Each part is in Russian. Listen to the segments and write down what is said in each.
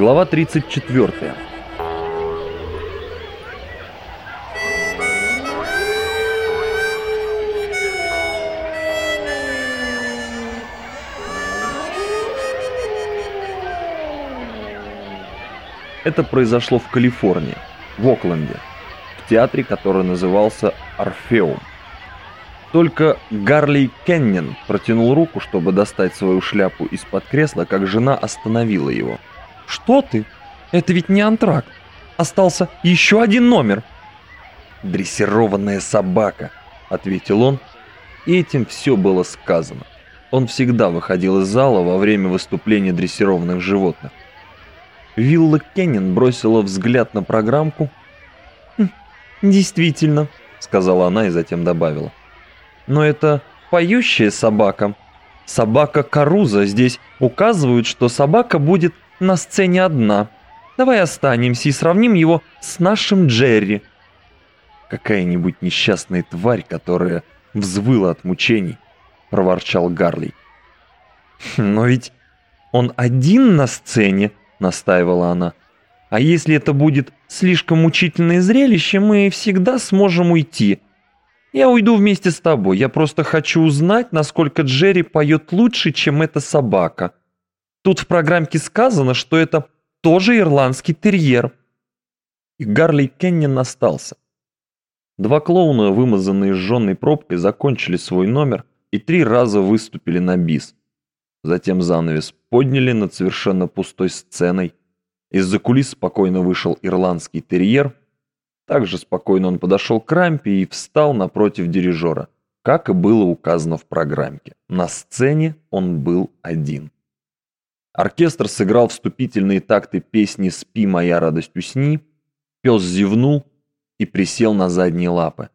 Глава 34. Это произошло в Калифорнии, в Окленде, в театре, который назывался «Орфеум». Только Гарли Кеннин протянул руку, чтобы достать свою шляпу из-под кресла, как жена остановила его. «Что ты? Это ведь не антракт. Остался еще один номер». «Дрессированная собака», — ответил он, и этим все было сказано. Он всегда выходил из зала во время выступления дрессированных животных. Вилла Кеннин бросила взгляд на программку. «Хм, «Действительно», — сказала она и затем добавила. «Но это поющая собака. Собака Каруза. Здесь указывают, что собака будет на сцене одна. Давай останемся и сравним его с нашим Джерри». «Какая-нибудь несчастная тварь, которая взвыла от мучений», — проворчал Гарли. «Но ведь он один на сцене», настаивала она. «А если это будет слишком мучительное зрелище, мы всегда сможем уйти. Я уйду вместе с тобой. Я просто хочу узнать, насколько Джерри поет лучше, чем эта собака. Тут в программке сказано, что это тоже ирландский терьер». И Гарли Кеннин остался. Два клоуна, вымазанные сжженной пробкой, закончили свой номер и три раза выступили на бис. Затем занавес подняли над совершенно пустой сценой. Из-за кулис спокойно вышел ирландский терьер. Также спокойно он подошел к рампе и встал напротив дирижера, как и было указано в программке. На сцене он был один. Оркестр сыграл вступительные такты песни «Спи, моя радость, усни». Пес зевнул и присел на задние лапы.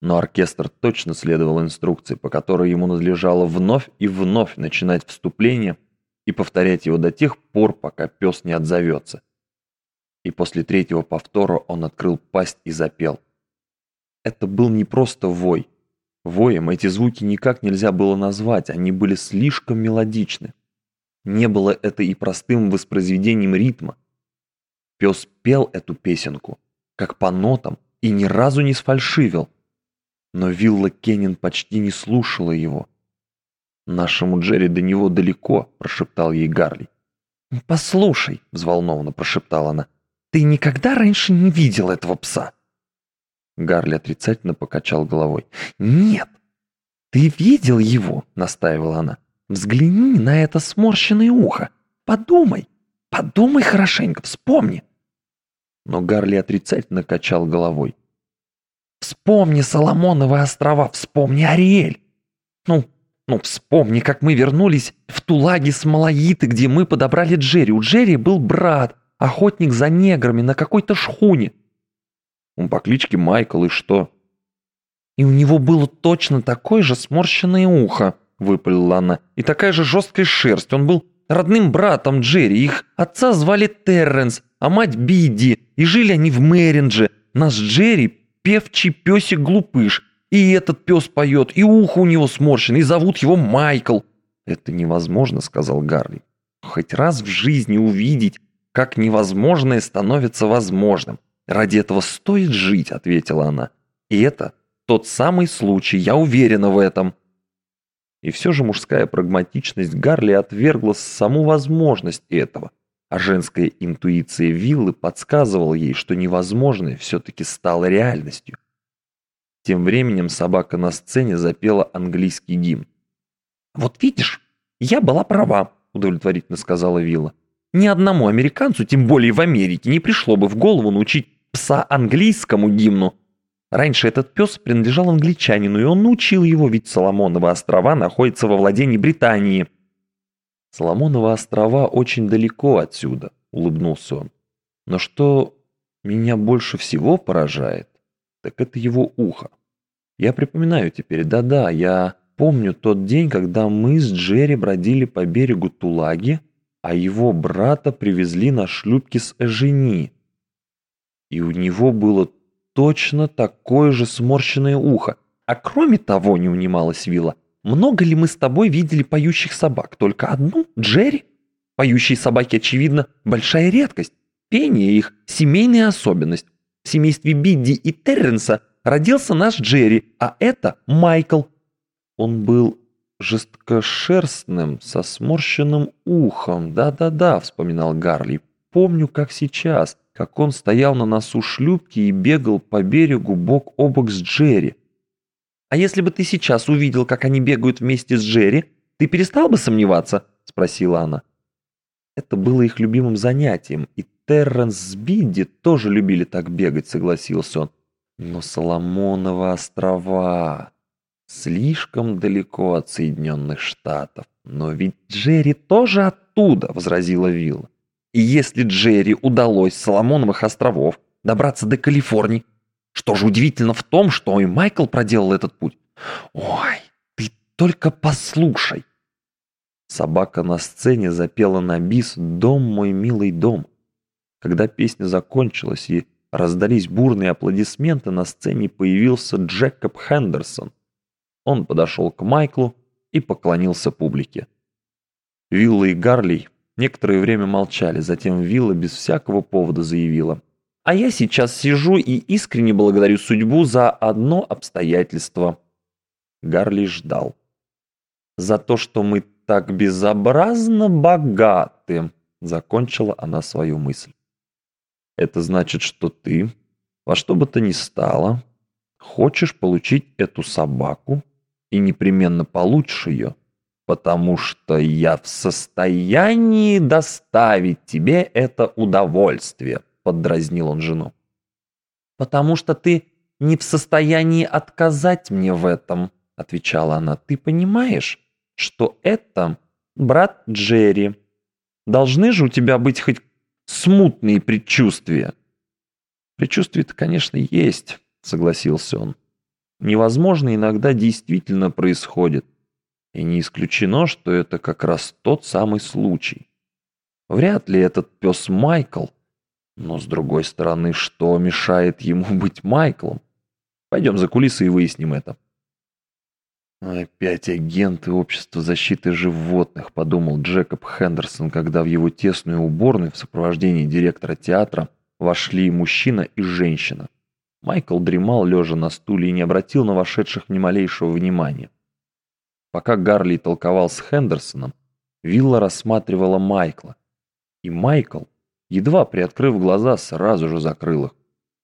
Но оркестр точно следовал инструкции, по которой ему надлежало вновь и вновь начинать вступление и повторять его до тех пор, пока пес не отзовется. И после третьего повтора он открыл пасть и запел. Это был не просто вой. Воем эти звуки никак нельзя было назвать, они были слишком мелодичны. Не было это и простым воспроизведением ритма. Пес пел эту песенку, как по нотам, и ни разу не сфальшивил. Но Вилла Кеннин почти не слушала его. «Нашему Джерри до него далеко», – прошептал ей Гарли. «Послушай», – взволнованно прошептала она, – «ты никогда раньше не видел этого пса?» Гарли отрицательно покачал головой. «Нет, ты видел его?» – настаивала она. «Взгляни на это сморщенное ухо. Подумай, подумай хорошенько, вспомни». Но Гарли отрицательно качал головой. Вспомни Соломоновы острова, вспомни Ариэль. Ну, ну вспомни, как мы вернулись в Тулаги с Малаиты, где мы подобрали Джерри. У Джерри был брат, охотник за неграми на какой-то шхуне. Он по кличке Майкл, и что? И у него было точно такое же сморщенное ухо, выпалила она, и такая же жесткая шерсть. Он был родным братом Джерри. Их отца звали Терренс, а мать Бидди. И жили они в Мэринже. Наш Джерри певчий песик-глупыш. И этот пес поет, и ухо у него сморщено, и зовут его Майкл. Это невозможно, сказал Гарли. Хоть раз в жизни увидеть, как невозможное становится возможным. Ради этого стоит жить, ответила она. И это тот самый случай, я уверена в этом. И все же мужская прагматичность Гарли отвергла саму возможность этого а женская интуиция виллы подсказывала ей, что невозможное все-таки стало реальностью. Тем временем собака на сцене запела английский гимн. «Вот видишь, я была права», – удовлетворительно сказала Вилла. «Ни одному американцу, тем более в Америке, не пришло бы в голову научить пса английскому гимну. Раньше этот пес принадлежал англичанину, и он научил его, ведь Соломоновы острова находятся во владении Британии». Соломоновы острова очень далеко отсюда, улыбнулся он. Но что меня больше всего поражает, так это его ухо. Я припоминаю теперь, да-да, я помню тот день, когда мы с Джерри бродили по берегу Тулаги, а его брата привезли на шлюпке с Эжени. И у него было точно такое же сморщенное ухо. А кроме того, не унималась Вилла, много ли мы с тобой видели поющих собак? Только одну? Джерри? Поющие собаки, очевидно, большая редкость. Пение их – семейная особенность. В семействе Бидди и Терренса родился наш Джерри, а это Майкл. Он был жесткошерстным, со сморщенным ухом. Да-да-да, вспоминал Гарли. Помню, как сейчас, как он стоял на носу шлюпки и бегал по берегу бок о бок с Джерри. «А если бы ты сейчас увидел, как они бегают вместе с Джерри, ты перестал бы сомневаться?» – спросила она. Это было их любимым занятием, и Терренс с Бидди тоже любили так бегать, согласился он. Но Соломоновы острова слишком далеко от Соединенных Штатов. Но ведь Джерри тоже оттуда, возразила Вилла. И если Джерри удалось с Соломоновых островов добраться до Калифорнии, что же удивительно в том, что и Майкл проделал этот путь. Ой, ты только послушай. Собака на сцене запела на бис «Дом мой милый дом». Когда песня закончилась и раздались бурные аплодисменты, на сцене появился Джекоб Хендерсон. Он подошел к Майклу и поклонился публике. Вилла и Гарли некоторое время молчали, затем Вилла без всякого повода заявила. «А я сейчас сижу и искренне благодарю судьбу за одно обстоятельство». Гарли ждал. «За то, что мы так безобразно богаты», — закончила она свою мысль. «Это значит, что ты, во что бы то ни стало, хочешь получить эту собаку и непременно получишь ее, потому что я в состоянии доставить тебе это удовольствие», — поддразнил он жену. «Потому что ты не в состоянии отказать мне в этом», — отвечала она. «Ты понимаешь?» что это брат Джерри. Должны же у тебя быть хоть смутные предчувствия. Предчувствия-то, конечно, есть, согласился он. Невозможно иногда действительно происходит. И не исключено, что это как раз тот самый случай. Вряд ли этот пес Майкл. Но, с другой стороны, что мешает ему быть Майклом? Пойдем за кулисы и выясним это. «Опять агенты общества защиты животных», — подумал Джекоб Хендерсон, когда в его тесную уборную в сопровождении директора театра вошли мужчина и женщина. Майкл дремал, лежа на стуле, и не обратил на вошедших ни малейшего внимания. Пока Гарли толковал с Хендерсоном, Вилла рассматривала Майкла. И Майкл, едва приоткрыв глаза, сразу же закрыл их.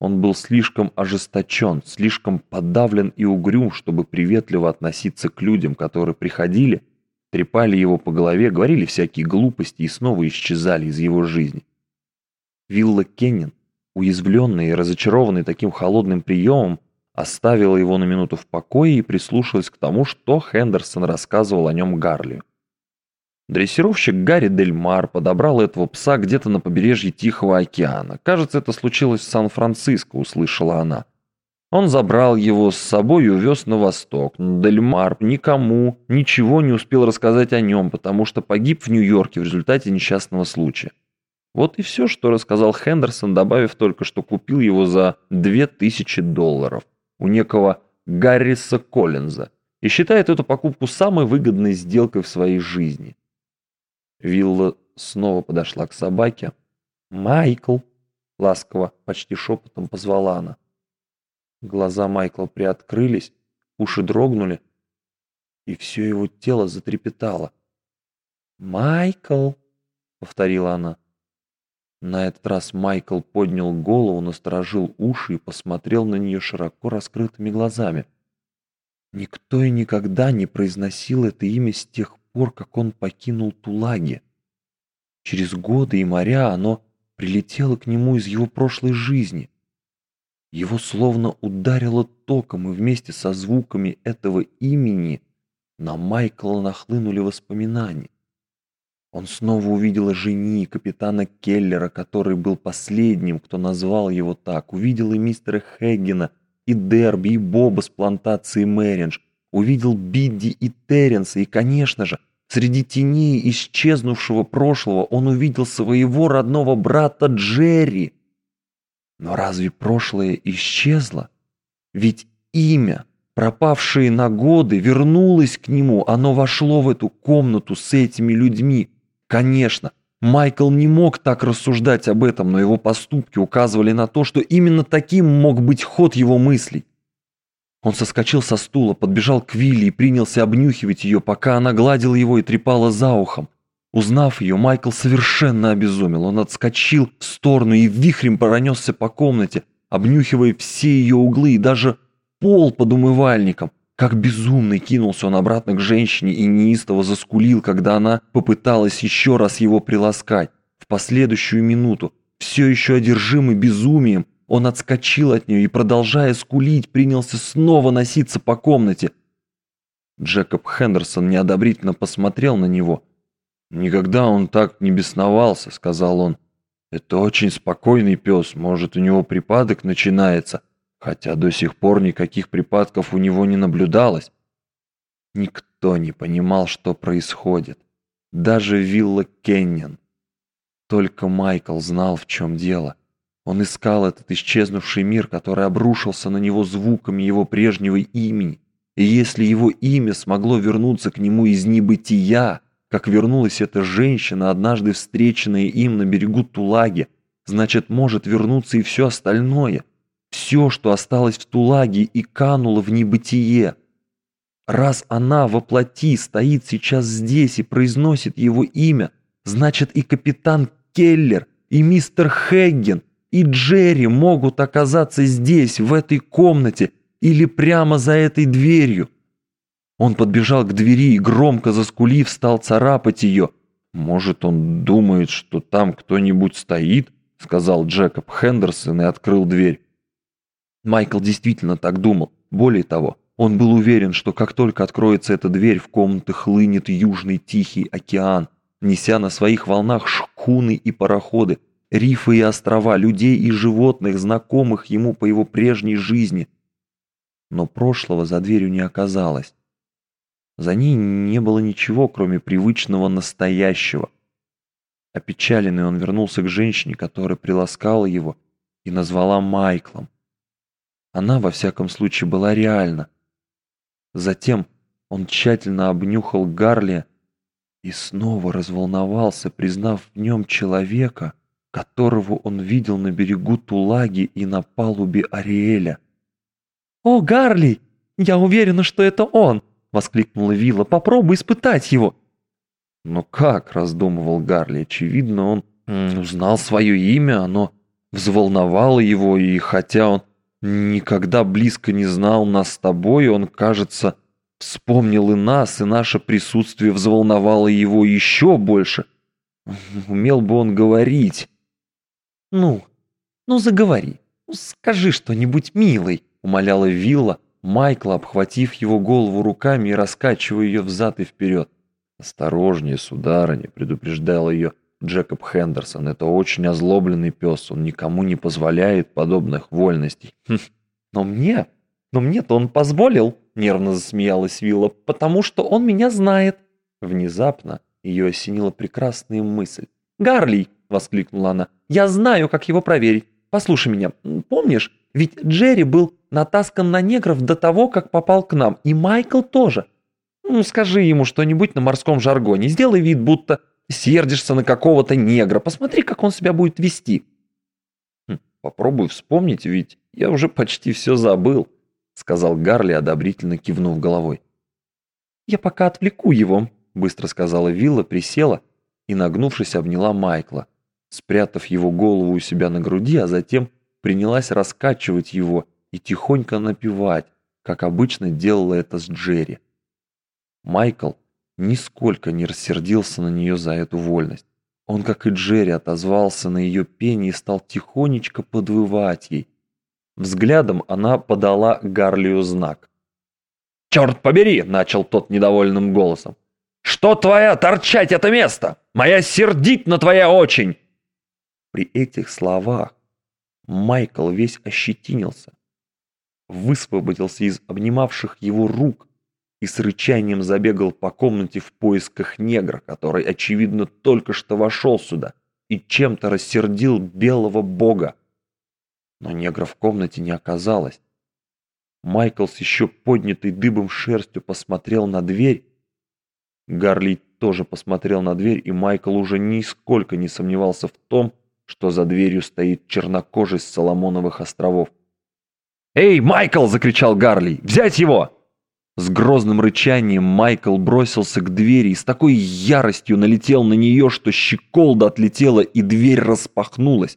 Он был слишком ожесточен, слишком подавлен и угрюм, чтобы приветливо относиться к людям, которые приходили, трепали его по голове, говорили всякие глупости и снова исчезали из его жизни. Вилла Кеннин, уязвленный и разочарованный таким холодным приемом, оставила его на минуту в покое и прислушалась к тому, что Хендерсон рассказывал о нем Гарли. Дрессировщик Гарри Дель Мар подобрал этого пса где-то на побережье Тихого океана. Кажется, это случилось в Сан-Франциско, услышала она. Он забрал его с собой и увез на восток. Но Дель Мар никому ничего не успел рассказать о нем, потому что погиб в Нью-Йорке в результате несчастного случая. Вот и все, что рассказал Хендерсон, добавив только, что купил его за 2000 долларов у некого Гарриса Коллинза и считает эту покупку самой выгодной сделкой в своей жизни. Вилла снова подошла к собаке. «Майкл!» — ласково, почти шепотом позвала она. Глаза Майкла приоткрылись, уши дрогнули, и все его тело затрепетало. «Майкл!» — повторила она. На этот раз Майкл поднял голову, насторожил уши и посмотрел на нее широко раскрытыми глазами. Никто и никогда не произносил это имя с тех пор, как он покинул Тулаги. Через годы и моря оно прилетело к нему из его прошлой жизни. Его словно ударило током, и вместе со звуками этого имени на Майкла нахлынули воспоминания. Он снова увидел жени капитана Келлера, который был последним, кто назвал его так. Увидел и мистера Хэггина, и Дерби, и Боба с плантации Мэринж. Увидел Бидди и Терренса, и, конечно же, Среди теней исчезнувшего прошлого он увидел своего родного брата Джерри. Но разве прошлое исчезло? Ведь имя, пропавшее на годы, вернулось к нему, оно вошло в эту комнату с этими людьми. Конечно, Майкл не мог так рассуждать об этом, но его поступки указывали на то, что именно таким мог быть ход его мыслей. Он соскочил со стула, подбежал к Вилли и принялся обнюхивать ее, пока она гладила его и трепала за ухом. Узнав ее, Майкл совершенно обезумел. Он отскочил в сторону и вихрем пронесся по комнате, обнюхивая все ее углы и даже пол под умывальником. Как безумный кинулся он обратно к женщине и неистово заскулил, когда она попыталась еще раз его приласкать. В последующую минуту, все еще одержимый безумием, он отскочил от нее и, продолжая скулить, принялся снова носиться по комнате. Джекоб Хендерсон неодобрительно посмотрел на него. «Никогда он так не бесновался», — сказал он. «Это очень спокойный пес, может, у него припадок начинается, хотя до сих пор никаких припадков у него не наблюдалось». Никто не понимал, что происходит. Даже Вилла Кеннин. Только Майкл знал, в чем дело. Он искал этот исчезнувший мир, который обрушился на него звуками его прежнего имени. И если его имя смогло вернуться к нему из небытия, как вернулась эта женщина, однажды встреченная им на берегу Тулаги, значит, может вернуться и все остальное. Все, что осталось в Тулаге и кануло в небытие. Раз она воплоти стоит сейчас здесь и произносит его имя, значит и капитан Келлер, и мистер Хэгген, и Джерри могут оказаться здесь, в этой комнате, или прямо за этой дверью. Он подбежал к двери и, громко заскулив, стал царапать ее. «Может, он думает, что там кто-нибудь стоит?» — сказал Джекоб Хендерсон и открыл дверь. Майкл действительно так думал. Более того, он был уверен, что как только откроется эта дверь, в комнаты хлынет южный Тихий океан, неся на своих волнах шхуны и пароходы, рифы и острова, людей и животных, знакомых ему по его прежней жизни. Но прошлого за дверью не оказалось. За ней не было ничего, кроме привычного настоящего. Опечаленный он вернулся к женщине, которая приласкала его и назвала Майклом. Она, во всяком случае, была реальна. Затем он тщательно обнюхал Гарли и снова разволновался, признав в нем человека, которого он видел на берегу Тулаги и на палубе Ариэля. «О, Гарли! Я уверена, что это он!» — воскликнула Вилла. «Попробуй испытать его!» «Но как?» — раздумывал Гарли. Очевидно, он узнал свое имя, оно взволновало его, и хотя он никогда близко не знал нас с тобой, он, кажется, вспомнил и нас, и наше присутствие взволновало его еще больше. Умел бы он говорить. «Ну, ну заговори, ну, скажи что-нибудь, милый», — умоляла Вилла, Майкла, обхватив его голову руками и раскачивая ее взад и вперед. «Осторожнее, сударыня», — предупреждал ее Джекоб Хендерсон. «Это очень озлобленный пес, он никому не позволяет подобных вольностей». Хм. «Но мне, но мне-то он позволил», — нервно засмеялась Вилла, «потому что он меня знает». Внезапно ее осенила прекрасная мысль. «Гарли!» — воскликнула она. «Я знаю, как его проверить. Послушай меня, помнишь, ведь Джерри был натаскан на негров до того, как попал к нам, и Майкл тоже. Ну, скажи ему что-нибудь на морском жаргоне, сделай вид, будто сердишься на какого-то негра, посмотри, как он себя будет вести». Хм, «Попробуй вспомнить, ведь я уже почти все забыл», — сказал Гарли, одобрительно кивнув головой. «Я пока отвлеку его», — быстро сказала Вилла, присела и, нагнувшись, обняла Майкла, спрятав его голову у себя на груди, а затем принялась раскачивать его и тихонько напевать, как обычно делала это с Джерри. Майкл нисколько не рассердился на нее за эту вольность. Он, как и Джерри, отозвался на ее пение и стал тихонечко подвывать ей. Взглядом она подала Гарлию знак. «Черт побери!» — начал тот недовольным голосом. Что твоя торчать это место? Моя сердитно твоя очень!» При этих словах Майкл весь ощетинился, высвободился из обнимавших его рук и с рычанием забегал по комнате в поисках негра, который, очевидно, только что вошел сюда и чем-то рассердил белого бога. Но негра в комнате не оказалось. Майкл с еще поднятой дыбом шерстью посмотрел на дверь Гарли тоже посмотрел на дверь, и Майкл уже нисколько не сомневался в том, что за дверью стоит чернокожий с Соломоновых островов. «Эй, Майкл!» – закричал Гарли. «Взять его!» С грозным рычанием Майкл бросился к двери и с такой яростью налетел на нее, что щеколда отлетела и дверь распахнулась.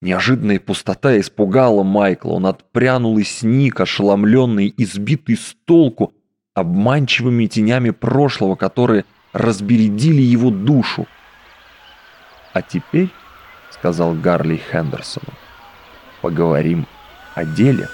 Неожиданная пустота испугала Майкла. Он отпрянул и сник, ошеломленный, избитый с толку, обманчивыми тенями прошлого, которые разбередили его душу. «А теперь», — сказал Гарли Хендерсону, — «поговорим о деле».